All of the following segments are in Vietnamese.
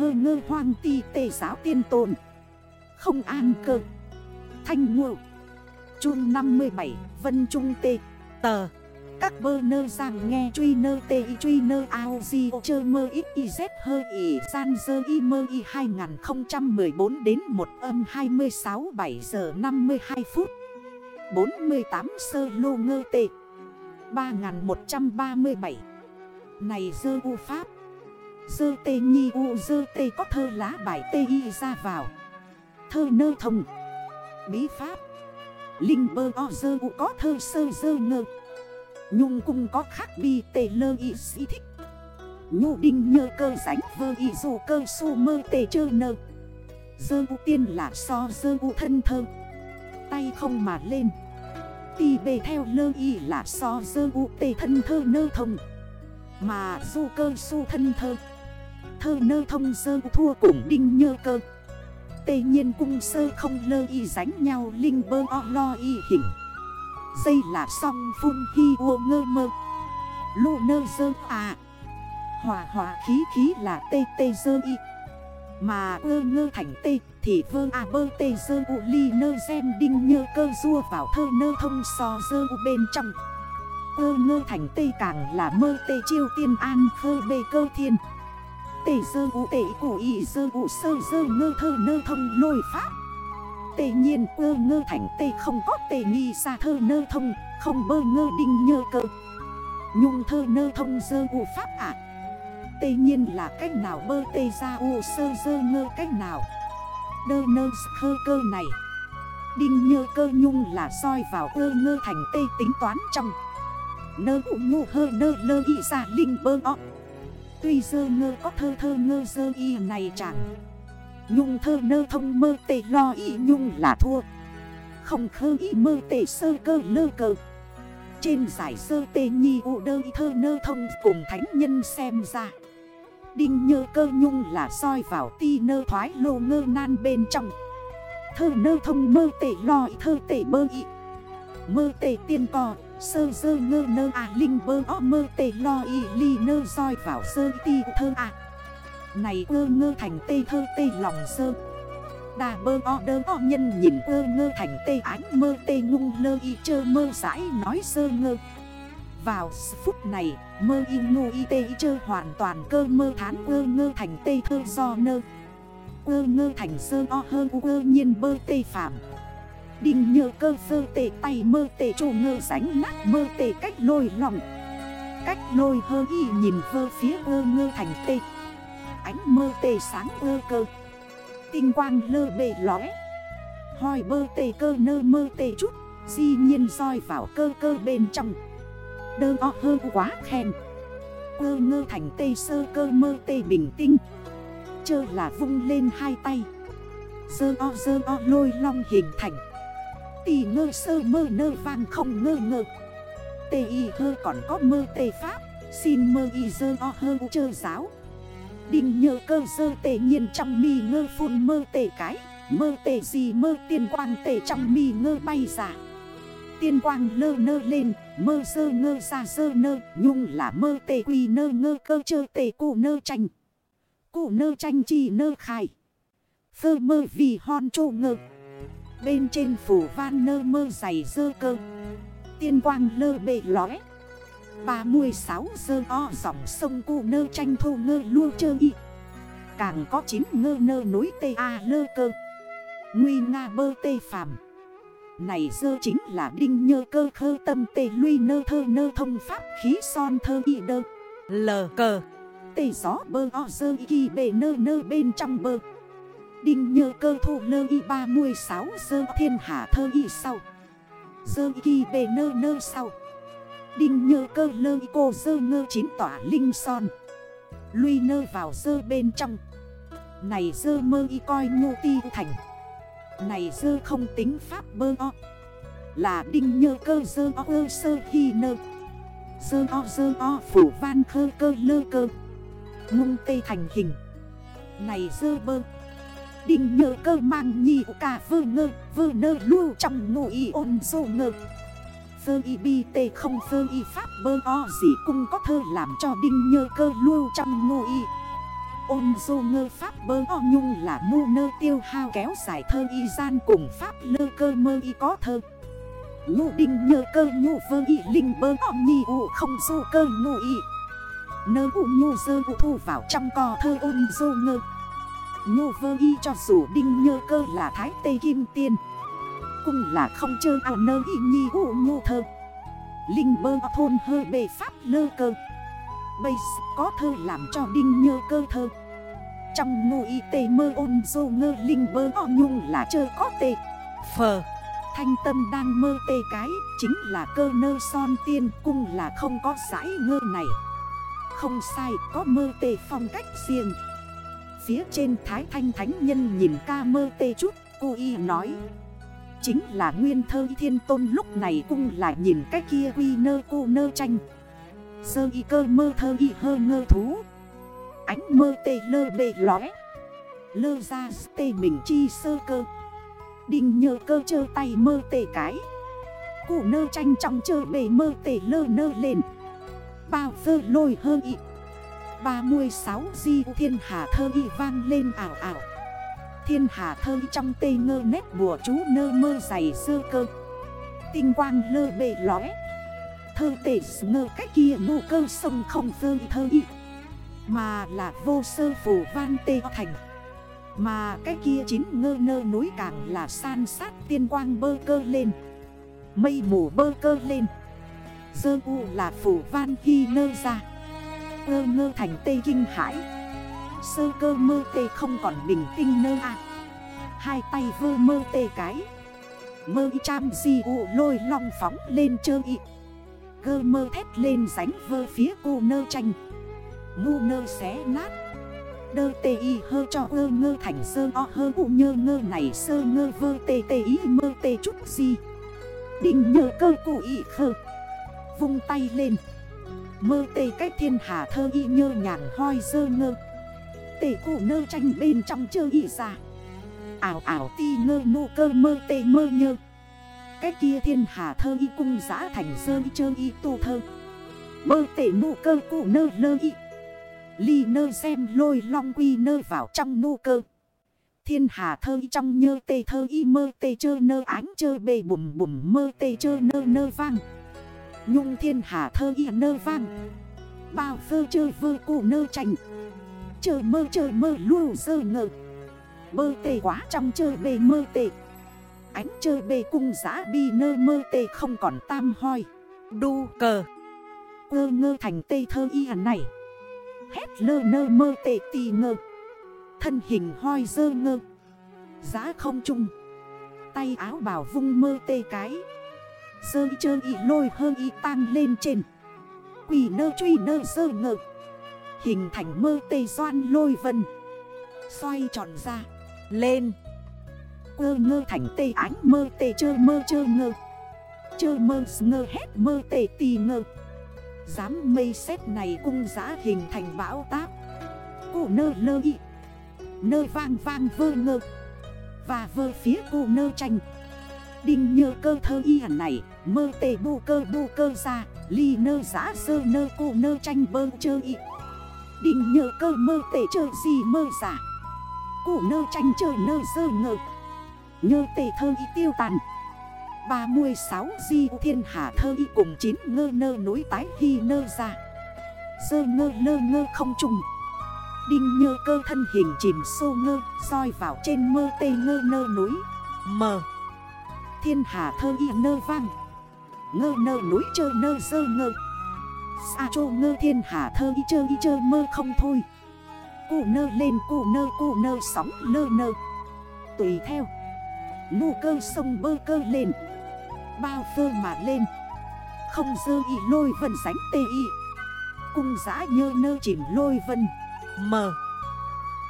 hơ ngơ hoang ti tề giáo tiên tồn. Không an cơ. Thanh ngộ. Chuông 57 Vân Trung tê. Tờ. Các bơ nơ rằng nghe truy nơ tê truy nơ ao di chơ mơ ít y z hơ y san dơ y mơ y 2014 đến 1 âm 26 7 giờ 52 phút. 48 sơ lô ngơ tê. 3137 Này dơ u pháp. Dơ tê nhi u dơ tê có thơ lá bài tê y ra vào. Thơ nơ thông Bí pháp. Linh bơ o dơ u có thơ sơ dơ ngơ. Nhung cung có khác bi tê lơ y sĩ thích. Nhu đinh nhơ cơ ránh vơ y dù cơ su mơ tê chơ nơ. Dơ u tiên là so dơ u thân thơ. Tay không mà lên. Tì bề theo lơ y là so dơ u tê thân thơ nơ thông Mà du cơ su thân thơ. Thơ nơ thông sơ thua cùng đinh nhơ cơ. Tê nhiên cung sơ không lơ y ránh nhau linh bơ o lo y hình. Dây là song phun hi ô ngơ mơ. Lô nơ sơ à. Hòa hòa khí khí là tê tê sơ y. Mà ơ ngơ thành tê Thì vơ à bơ tê sơ u ly nơ xem đinh nhơ cơ rua vào thơ nơ thông so sơ u bên trong. Ơ ngơ thành tê càng là mơ tê chiêu tiên an khơ bê cơ thiên. Tê sơ u tê cụ ý sơ u sơ sơ ngơ thơ nơ thông lôi pháp. Tê nhiên ơ ngơ thành tê không có tê nghi xa thơ nơ thông, Không bơ ngơ đinh nhơ cơ. Nhung thơ nơ thông dơ u pháp ạ. Tê nhiên là cách nào bơ tê ra u sơ dơ ngơ cách nào? Đơ nơ khơ cơ này. Đinh nhơ cơ nhung là soi vào ơ ngơ thành tê tính toán trong. Nơ u nhu hơ nơ lơ y ra linh bơ ọ Tuy dơ ngơ có thơ thơ ngơ dơ y này chẳng. Nhung thơ nơ thông mơ tệ lo y nhung là thua. Không khơ y mơ tệ sơ cơ lơ cơ Trên giải sơ tê nhi ụ đơ y thơ nơ thông cùng thánh nhân xem ra. Đinh nhơ cơ nhung là soi vào ti nơ thoái lô ngơ nan bên trong. Thơ nơ thông mơ tệ lo y thơ tệ bơ y. Mơ tệ tiên cò Sơ dơ ngơ nơ à linh bơ o mơ tê lo y ly nơ soi vào sơ ti thơ à. Này ơ ngơ thành tê thơ, tê lòng sơ. Đà bơ o đơ o nhân nhìn ơ ngơ thành tê ánh, mơ tê ngung lơ y, chơ mơ giải nói sơ ngơ. Vào phút này, mơ y ngu y tê y chơ hoàn toàn cơ mơ thán ơ ngơ thành tê thơ do nơ. Ơ ngơ thành sơ o, hơ ơ nhiên bơ tê phạm. Đinh nhờ cơ sơ tệ tay mơ tệ trô ngơ sánh nát mơ tệ cách lôi lòng Cách lôi hơ y nhìn vơ phía ơ ngơ thành tê. Ánh mơ tê sáng ơ cơ. Tinh quang lơ bề lóe Hòi bơ tê cơ nơ mơ tê chút. Di nhiên soi vào cơ cơ bên trong. Đơ o hơ quá khen. Ơ ngơ thành tê sơ cơ mơ tê bình tinh. Chơ là vung lên hai tay. Dơ o dơ o lôi long hình thành. Tì ngơ sơ mơ nơ vang không ngơ ngơ. Tê y hơ còn có mơ tê pháp. Xin mơ y dơ o hơ chơ giáo. Đinh nhờ cơ sơ tê nhiên trong mi ngơ phun mơ tê cái. Mơ tê gì mơ tiên quang tê trong mi ngơ bay giả Tiên quang lơ nơ lên, Mơ sơ ngơ ra sơ nơ, Nhung là mơ tê quy nơ ngơ cơ chơ tê cụ nơ tranh. Cụ nơ tranh chi nơ khai. Phơ mơ vì hòn trô ngơ. Bên trên phủ van nơ mơ dày dơ cơ. Tiên quang lơ bề lóe 36 dơ o dòng sông cu nơ tranh thô ngơ lua chơ y. Càng có 9 ngơ nơ núi tê a lơ cơ. Nguy nga bơ tê phàm. Này dơ chính là đinh nhơ cơ khơ tâm tê luy nơ thơ nơ thông pháp khí son thơ y đơ. Lờ cờ. Tê gió bơ o dơ y kỳ bề nơ nơ bên trong bơ. Đinh nhơ cơ thủ lơ y 36 sơ thiên hạ thơ y sau. Dơ y kỳ bề nơ nơ sau. Đinh nhơ cơ lơ y cô dơ ngơ chín tỏa linh son. Lui nơ vào dơ bên trong. Này dơ mơ y coi ngô ti thành. Này dơ không tính pháp bơ o. Là đinh nhơ cơ dơ o ơ sơ hi nơ. Dơ o dơ o phủ van khơ cơ lơ cơ. Ngung tê thành hình. Này dơ bơ. Đinh nhờ cơ mang nhị cả vơ ngơ, Vơ nơ lưu trong ngụ y ôn dô ngơ. Vơ y bi tê không vơ y pháp bơ o gì cũng có thơ làm cho đinh nhơ cơ lưu trong ngụ y. Ôn dô ngơ pháp bơ o nhung là mu nơ tiêu hao kéo dài thơ y gian cùng pháp lơ cơ mơ y có thơ. Nhu đinh nhơ cơ nhu vơ y linh bơ o nhi u không dô cơ ngụ y. Nơ u nhu dơ u thu vào trong cò thơ ôn dô ngơ. Nhu vơ y cho dù đinh nhơ cơ là thái tây kim tiên Cũng là không chơi ảo nơ y nhi u nhu thơ. Linh bơ thôn hơi bề pháp lơ cơ. Bây có thơ làm cho đinh nhơ cơ thơ. Trong ngô y tê mơ ôn dô ngơ linh bơ o nhung là chơi có tê. Phờ. Thanh tâm đang mơ tê cái Chính là cơ nơ son tiên cung là không có giải ngơ này. Không sai có mơ tê phong cách riêng Phía trên thái thanh thánh nhân nhìn ca mơ tê chút, Cô y nói. Chính là nguyên thơ thiên tôn lúc này cũng là nhìn cái kia quy nơ cô nơ tranh. Sơ y cơ mơ thơ y hơ ngơ thú. Ánh mơ tê lơ bề lóe. Lơ ra tê mình chi sơ cơ. Đình nhờ cơ chơ tay mơ tê cái. Cụ nơ tranh trong chơ bề mơ tê lơ nơ lên. Bao phơ lôi hơ y. 36 di thiên hà thơ y vang lên ảo ảo. Thiên hà thơ trong tê ngơ nét bùa chú nơ mơ dày sơ cơ. Tinh quang lơ bề lóe Thơ tể ngơ cách kia nụ cơ sông không vơ thơ y. Mà là vô sơ phủ van tê thành. Mà cái kia chính ngơ nơ núi càng là san sát tiên quang bơ cơ lên. Mây mù bơ cơ lên. Dơ u là phủ van khi nơ ra. Ơ ngơ thành tê kinh hải Sơ cơ mơ tê không còn bình tinh nơ à Hai tay vơ mơ tê cái. Mơ cham di ụ lôi long phóng lên chơ y. Gơ mơ thét lên ránh vơ phía cô nơ tranh Ngu nơ xé nát. Đơ tê y hơ cho ơ ngơ thành sơ o hơ ụ nhơ ngơ này sơ ngơ vơ tê tê y mơ tê chút gì. Định nhờ cơ cụ y khơ. Vung tay lên. Mơ tê cách thiên hà thơ y nhơ nhàng hoi dơ ngơ. Tê cụ nơ tranh bên trong chơ y ra. Ảo ảo ti ngơ nô cơ mơ tê mơ nhơ. Cái kia thiên hà thơ y cung giã thành sơ y chơ y tu thơ. Mơ tê nụ cơ cụ nơ lơ y. Ly nơ xem lôi long quy nơ vào trong nụ cơ. Thiên hà thơ y trong nhơ tê thơ y mơ tê chơ nơ ánh chơ bề bùm bùm mơ tê chơ nơ nơ vang. Nhung thiên hà thơ y nơ vang. Bao phơ chơ vơ cụ nơ chành. Chơ mơ chơ mơ lưu sơ ngờ. Mơ tê quá trong chơ bề mơ tê. Ánh chơi bề cung giã bi nơ mơ tê không còn tam hoi. Đu cờ. Ơ ngơ thành tê thơ y này. Hét lơ nơ mơ tê tì ngơ Thân hình hoi dơ ngơ. Giá không chung Tay áo bảo vung mơ tê cái. Dơ chơ y lôi hơ y tăng lên trên. Quỷ nơ truy nơ dơ ngơ. Hình thành mơ tê doan lôi vân. Xoay tròn ra. Lên. Ơ ngơ thành tê ánh mơ tê chơ mơ chơ ngơ. Chơ mơ ngơ hết mơ tê tì ngơ. Dám mây xét này cung giã hình thành bão táp. Cụ nơ lơ y. Nơ vang vang vơ ngơ. Và vơ phía cụ nơ tranh. Đinh nhơ cơ thơ y hẳn này, Mơ tê bu cơ bu cơ ra, Ly nơ giã sơ nơ cô nơ tranh bơ chơ y. Đinh nhơ cơ mơ tê chơ gì mơ giả Cụ nơ tranh chơ nơ sơ ngơ. Nhơ tề thơ y tiêu tàn. 36 di thiên hạ thơ y cùng 9 ngơ nơ núi tái hy nơ ra. Sơ ngơ lơ ngơ không trùng. Đinh nhơ cơ thân hình chìm sô ngơ soi vào trên mơ tê ngơ nơ núi. Mờ. Thiên hà thơ y nơ vang. Ngơ nơ núi chơ nơ dơ ngơ. Sa chô ngơ thiên hà thơ y chơ y chơ mơ không thôi. Cụ nơ lên, cụ nơ cụ nơ sóng lơ nơ. Tùy theo. Ngu cơ sông bơ cơ lên. Bao phơ mà lên. Không dơ y lôi vân sánh tê y. Cung giã nhơ nơ chìm lôi vân. Mờ.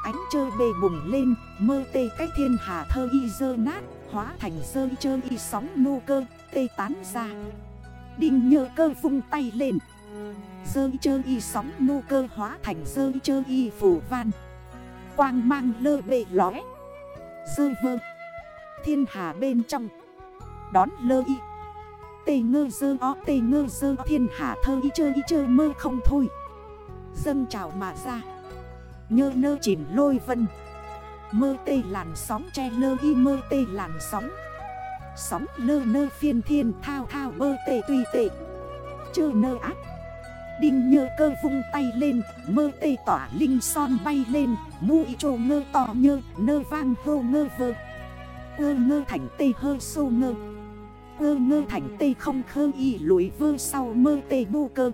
Ánh chơi bề bùng lên. Mơ tê cách thiên hà thơ y dơ nát. Hóa thành dơ y chơ y sóng nô cơ, Tê tán ra. Đinh nhơ cơ vung tay lên. Dơ y chơ y sóng nô cơ hóa thành dơ y chơ y phủ van Quang mang lơ bề lóe Dơ vơ. Thiên hà bên trong. Đón lơ y. Tê ngơ dơ o, tê ngơ dơ thiên hà thơ y chơ y chơ mơ không thôi. Dâng trào mà ra. Nhơ nơ chìm lôi vân. Mơ tê làn sóng che lơ y mơ tê làn sóng. Sóng lơ nơ phiên thiên thao thao bơ tê tùy tệ Chơ nơ ác. Đinh nhơ cơ vung tay lên, Mơ tê tỏa linh son bay lên, mũi y trô ngơ tỏ nhơ, Nơ vang hô ngơ vơ. Ơ ngơ thành tê hơ sô ngơ. Ơ ngơ thành tê không khơ y lùi vơ sau mơ tê bu cơ.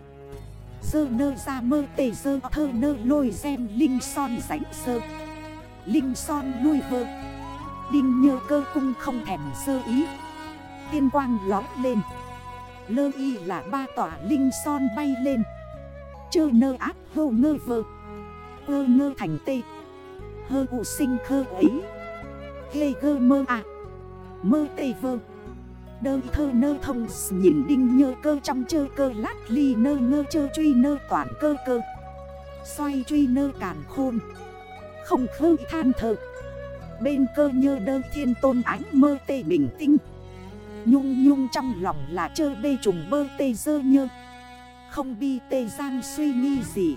Dơ nơ ra mơ tê dơ thơ nơ lôi xem linh son ránh sơ. Linh son lui vơ Đinh nhơ cơ cung không thèm sơ ý. Tiên quang lói lên. Lơ y là ba tỏa linh son bay lên. Chơ nơ áp hô ngơ vơ Ơ ngơ thành tê. Hơ ụ sinh khơ ấy Lê gơ mơ à. Mơ tê vơ. Đơ thơ nơ thông, nhìn đinh nhơ cơ trong chơ cơ lát ly nơ ngơ chơ truy nơ toàn cơ cơ. Xoay truy nơ càn khôn. Không khơ than thơ Bên cơ như đơ thiên tôn ánh mơ tê bình tinh Nhung nhung trong lòng là chơ bê trùng bơ tê dơ nhơ. Không bi tê giang suy nghi gì.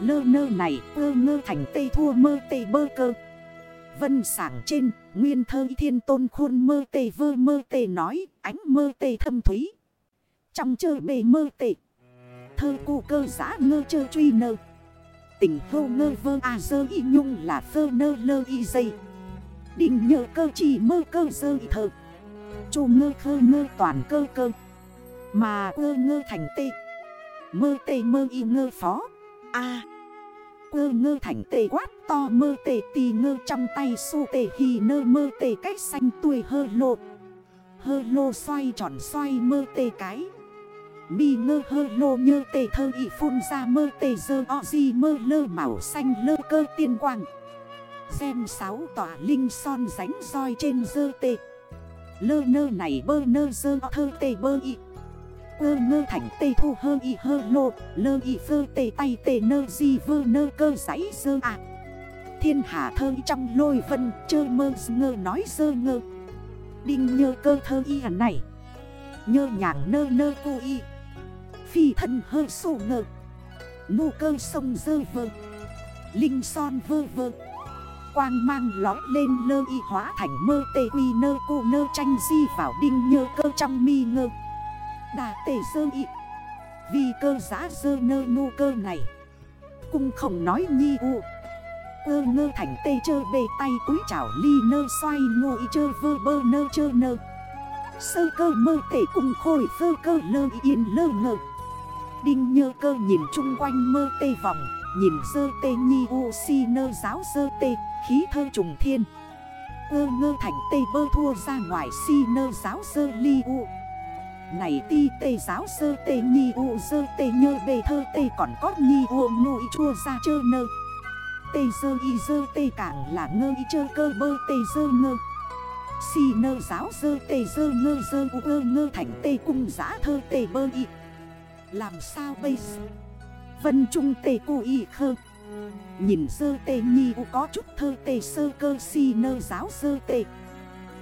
Lơ nơ này ơ ngơ thành tê thua mơ tê bơ cơ. Vân sảng trên, Nguyên thơ thiên tôn khuôn mơ tê vơ mơ tê nói, Ánh mơ tê thâm thúy. Trong chơi bê mơ tê, Thơ cụ cơ giã ngơ chơ truy nơ. Tình hô ngơ vơ à dơ y nhung là phơ nơ lơ y dây. Định nhờ cơ chỉ mơ cơ dơ y thơ. Chô ngơ khơ ngơ toàn cơ cơ. Mà ơ ngơ thành tê. Mơ tê mơ y ngơ phó. A. Ơ ngơ thành tê quát to mơ tê tì ngơ trong tay su tê hì nơ mơ tê cách xanh tuổi hơ lộ Hơ lô xoay tròn xoay mơ tê cái. Mi ngơ hơ lô nhơ tê thơ y phun ra mơ tê dơ o di mơ lơ màu xanh lơ cơ tiên quang. Xem sáu tỏa linh son ránh roi trên dơ tê. Lơ nơ này bơ nơ dơ o thơ tê bơ y. Cơ ngơ thành tê thu hơ y hơ lô, Lơ y phơ tê tay tê nơ di vơ nơ cơ giấy dơ à. Thiên hạ thơ trong lôi vân Chơi mơ ngơ nói dơ ngơ. Đinh nhơ cơ thơ y hẳn này. Nhơ nhàng nơ nơ cu y. Phi thân hơi sổ ngờ Nụ cơ sông dơ vơ. Linh son vơ vơ. Quang mang lói lên lơ y hóa thành mơ tê quy nơ cô nơ tranh di vào đinh nhơ cơ trong mi ngơ. Đà tê dơ y. Vì cơ giá dơ nơ nụ cơ này. Cung không nói nhi u. Ơ ngơ thành tê chơ bề tay cúi chảo ly nơ xoay ngồi chơ vơ bơ nơ chơ nơ. Sơ cơ mơ tể cùng khôi sơ cơ lơ yên lơ ngơ. Đinh nhơ cơ nhìn chung quanh mơ tê vòng, Nhìn sơ tê nhi u si nơ giáo sơ tê, khí thơ trùng thiên. Ơ ngơ thành tê bơ thua ra ngoài si nơ giáo sơ ly u. Này ti tê giáo sơ tê nhi u, sơ tê nhơ bề thơ tê còn có nhi u ngụy chua ra chơ nơ. Tê sơ y sơ tê càng là ngơ y chơ cơ bơ tê sơ ngơ. Si nơ giáo sơ tê sơ ngơ sơ u, ơ ngơ thành tê cung giã thơ tê bơ y. Làm sao bây giờ? Vân trung tê cô y khơ. Nhìn sơ tê nhi u có chút thơ tê, sơ cơ si nơ giáo sơ tê.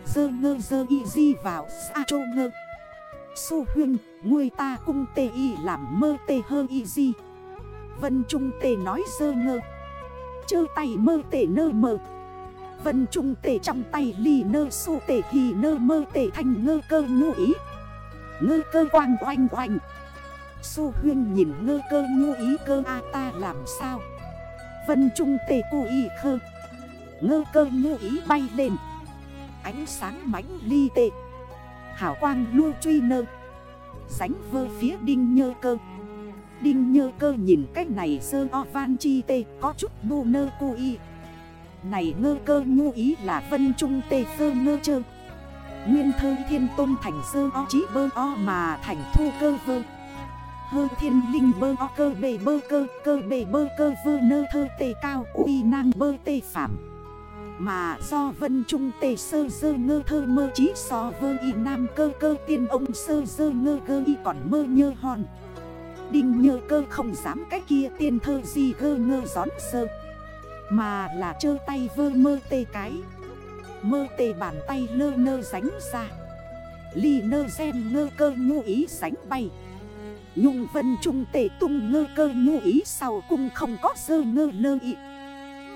Sơ ngơ sơ y di vào xa chô ngơ. Su huyên người ta cung tê y làm mơ tê hơ y di. Vân trung tê nói sơ ngơ. Chơ tay mơ tê nơ mơ. Vân trung tê trong tay ly nơ su tê hì nơ mơ tê thành ngơ cơ ngu ý. Ngơ cơ quang oanh oanh. Su huyên nhìn ngơ cơ nhu ý cơ a ta làm sao? Vân trung tê cu y khơ. Ngơ cơ nhu ý bay lên. Ánh sáng mãnh ly tê Hảo quang lưu truy nơ. Sánh vơ phía đinh nhơ cơ. Đinh nhơ cơ nhìn cách này sơ o van chi tê, Có chút bu nơ cu y. Này ngơ cơ nhu ý là vân trung tê sơ ngơ chơ. Nguyên thơ thiên tôn thành sơ o chí bơ o mà thành thu cơ vơ. Hơ thiên linh bơ o cơ bề bơ cơ Cơ bề bơ cơ vơ nơ thơ tề cao, uy năng bơ tề phạm. Mà do vân trung tề sơ dơ ngơ thơ mơ chí, so vơ y nam cơ cơ tiên ông sơ dơ ngơ gơ y còn mơ nhơ hòn. Đinh nhơ cơ không dám cái kia tiên thơ gì gơ ngơ gión sơ. Mà là chơ tay vơ mơ tê cái. Mơ tê bàn tay lơ nơ ránh ra. Ly nơ xem ngơ cơ nhu ý sánh bay. Nhung vân trung tệ tung ngơ cơ nhu ý sau cung không có sơ ngơ lơ ị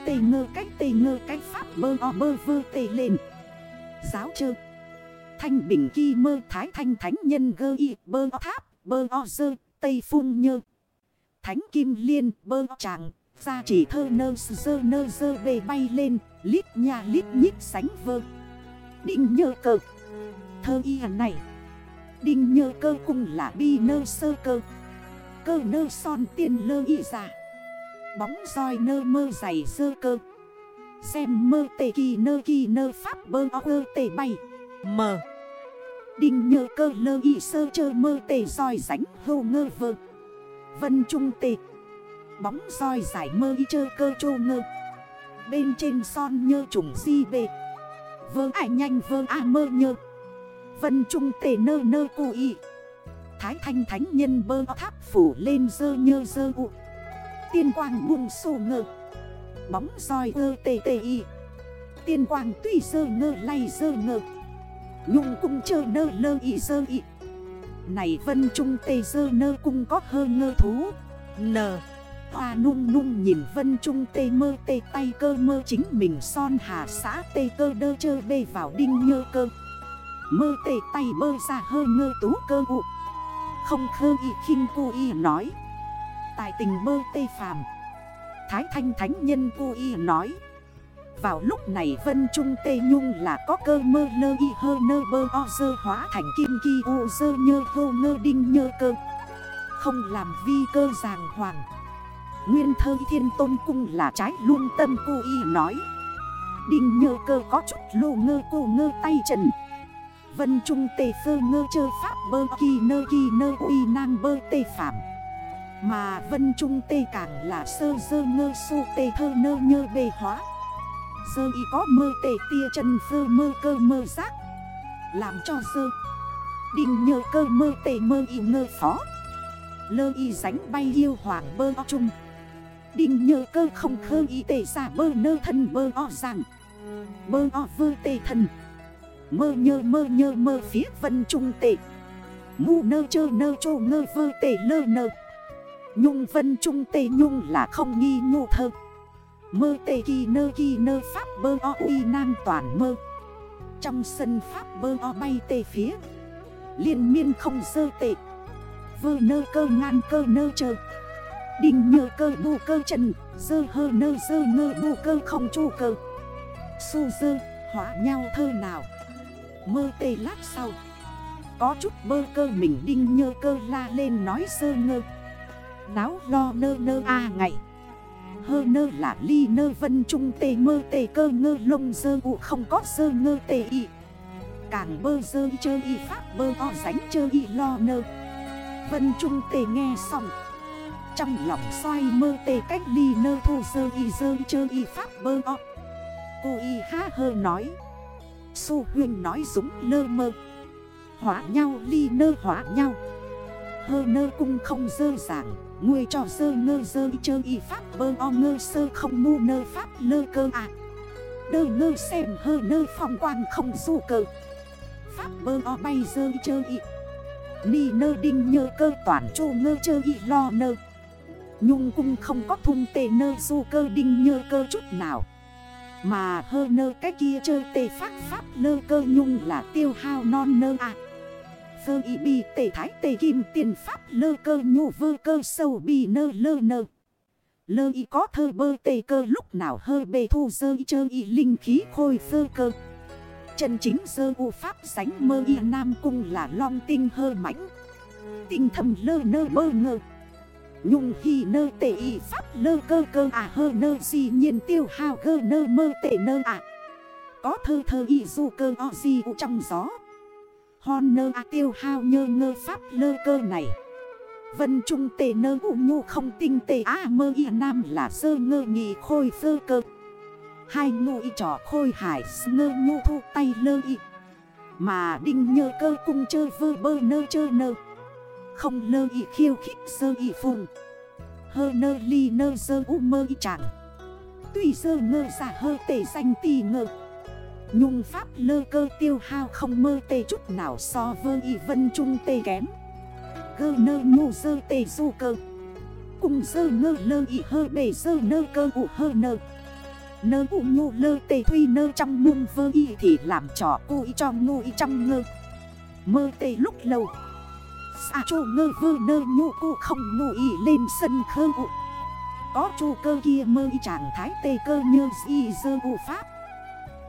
tê ngơ cách tê ngơ cách pháp bơ o bơ vơ tê lên. Giáo chơ. Thanh bình kỳ mơ thái thanh thánh nhân gơ y bơ o tháp, bơ o dơ, tây phung nhơ. Thánh kim liên, bơ tràng, gia chỉ thơ nơ sơ nơ sơ bề bay lên, Lít nhà lít nhít sánh vơ. Định nhơ cờ. Thơ y này. Đinh nhơ cơ cùng là bi nơ sơ cơ. Cơ nơ son tiên lơ y giả Bóng roi nơ mơ dày sơ cơ. Xem mơ tề kỳ nơ kỳ nơ pháp bơ o ơ tề bay. Mờ Đinh nhơ cơ lơ y sơ chơ mơ tề roi ránh hô ngơ vơ. Vân trung tề Bóng roi giải mơ y chơ cơ chô ngơ. Bên trên son nhơ trùng di bề Vơ ải nhanh vơ a mơ nhơ. Vân trung tề nơ nơ cu y. Thái thanh thánh nhân bơ tháp phủ lên dơ nhơ dơ u. Tiên quang buông sổ ngơ. Bóng roi ơ tê tê y. Tiên quang tuy dơ ngơ lay dơ ngơ. Nhung cung chơ nơ lơ y dơ y. Này vân trung tê dơ nơ cung có hơ ngơ thú. Nờ Hoa nung nung nhìn vân trung tê mơ tê tay cơ mơ chính mình son hà xã tê cơ đơ chơ bê vào đinh nhơ cơ. Mơ tê tay bơ ra hơ ngơ tú cơ ụ Không khơ y khinh cô y nói. Tài tình mơ tê phàm. Thái thanh thánh nhân cô y nói. Vào lúc này vân trung tê nhung là có cơ mơ lơ y hơ nơ bơ o dơ hóa thành kim ki u dơ nhơ hô ngơ đinh nhơ cơ. Không làm vi cơ giàng hoàng. Nguyên thơ thiên tôn cung là trái luôn tâm cô y nói. Đinh nhơ cơ có chút lô ngơ cô ngơ tay trần. Vân trung tề phơ ngơ chơ pháp bơ kỳ nơ kỳ nơ uy nang bơ tê phạm. Mà vân trung tê càng là sơ dơ ngơ su tê thơ nơ nhơ bề hóa. Sơ y có mơ tê tia chân phơ mơ cơ mơ giác. Làm cho sơ. Định nhờ cơ mơ tê mơ y ngơ phó. Lơ y ránh bay yêu hoàng bơ o chung Định nhờ cơ không khơ y tê xa bơ nơ thân bơ o rằng Bơ o vơ tê thần. Mơ nhơ mơ nhơ mơ phía vân trung tệ. Ngu nơ chơ nơ chô ngơ vơ tệ lơ nơ. Nhung vân trung tê nhung là không nghi nhu thơ. Mơ tê kỳ nơ kỳ nơ pháp bơ o uy nam toàn mơ. Trong sân pháp bơ o bay tê phía. Liên miên không sơ tệ. Vơ nơ cơ ngan cơ nơ chơ. Đình nhờ cơ bù cơ trần Dơ hơ nơ dơ ngơ bù cơ không chu cơ. Su dơ, hóa nhau thơ nào. Mơ tê lát sau. Có chút bơ cơ mình đinh nhơ cơ la lên nói sơ ngơ. Náo lo nơ nơ a à ngày. Hơ nơ là ly nơ vân trung tê mơ tê cơ ngơ lông dơ ụ không có sơ ngơ tê y. Càng bơ dơ chơ y pháp bơ o sánh chơ y lo nơ. Vân trung tê nghe xong. Trong lòng xoay mơ tê cách ly nơ thu dơ y dơ chơ y pháp bơ o. Cô y há hơ nói. Su huyên nói dũng lơ mơ. Hóa nhau ly nơ hóa nhau. Hơ nơ cung không dơ giảng Người cho dơ ngơ dơ chơ y pháp bơ o ngơ sơ không mu nơ pháp lơ cơ à. Đơ ngơ xem hơ nơ phong quang không du cơ. Pháp bơ o bay dơ chơ y. Ni nơ đinh nhơ cơ toàn chô ngơ chơ y lo nơ. Nhung cung không có thung tê nơ du cơ đinh nhơ cơ chút nào mà hơ nơ cái kia chơi tê phát pháp lơ cơ nhung là tiêu hao non nơ à. Phơ y bi tê thái tê kim tiền pháp lơ cơ nhu vơ cơ sâu bi nơ lơ nơ. Lơ y có thơ bơ tê cơ lúc nào hơ bê thu dơ y chơ y linh khí khôi phơ cơ. Chân chính dơ u pháp sánh mơ y nam cung là long tinh hơ mãnh. Tinh thầm lơ nơ bơ ngơ. Nhung hi nơ tệ y pháp lơ cơ cơ à hơ nơ gì nhiên tiêu hao gơ nơ mơ tệ nơ à. Có thơ thơ y du cơ o di u trong gió. Hon nơ à tiêu hao nhơ ngơ pháp lơ cơ này. Vân trung tệ nơ u nhu không tinh tệ á, mơ y nam là sơ ngơ nghị khôi sơ cơ. Hai ngụ y trò khôi hải ngơ nhu thu tay lơ y. Mà đinh nhơ cơ cung chơi vơ bơ nơ chơ nơ không lơ y khiêu khích sơ y phùng. Hơ nơ ly nơ sơ u mơ y chẳng. Tùy sơ ngơ giả hơ tể xanh tì ngơ. Nhung pháp lơ cơ tiêu hao không mơ tê chút nào so vơ y vân trung tê kém. Gơ nơ nhu sơ tê du cơ. Cùng sơ ngơ lơ y hơ bề sơ nơ cơ u hơ nơ. Nơ u nhu lơ tê thuy nơ trong mung vơ y thì làm trò cô y cho ngu y trong ngơ. Mơ tê lúc lâu. Xa chô ngơ vơ nơ nhu cụ không ngu y lên sân khơ ụ Có chô cơ kia mơ y trạng thái tê cơ như y dơ ụ pháp.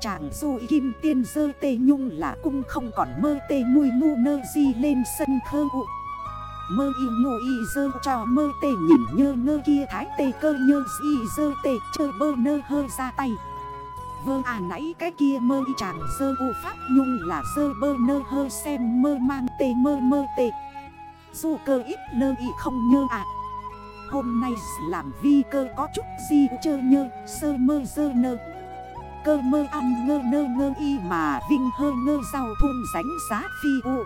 Chàng du kim tiên dơ tê nhung là cung không còn mơ tê mùi ngu nơ di lên sân khơ ụ Mơ y ngô y dơ cho mơ tê nhìn nhơ ngơ kia thái tê cơ nhơ y dơ tê chơi bơ nơ hơ ra tay. Vơ à nãy cái kia mơ y chàng dơ u pháp nhung là dơ bơ nơ hơ xem mơ mang tê mơ mơ tê. Dù cơ ít lơ y không nhơ à Hôm nay làm vi cơ có chút gì chơ nhơ, sơ mơ dơ nơ. Cơ mơ ăn ngơ nơ ngơ y mà vinh hơ ngơ rau thun ránh giá phi u.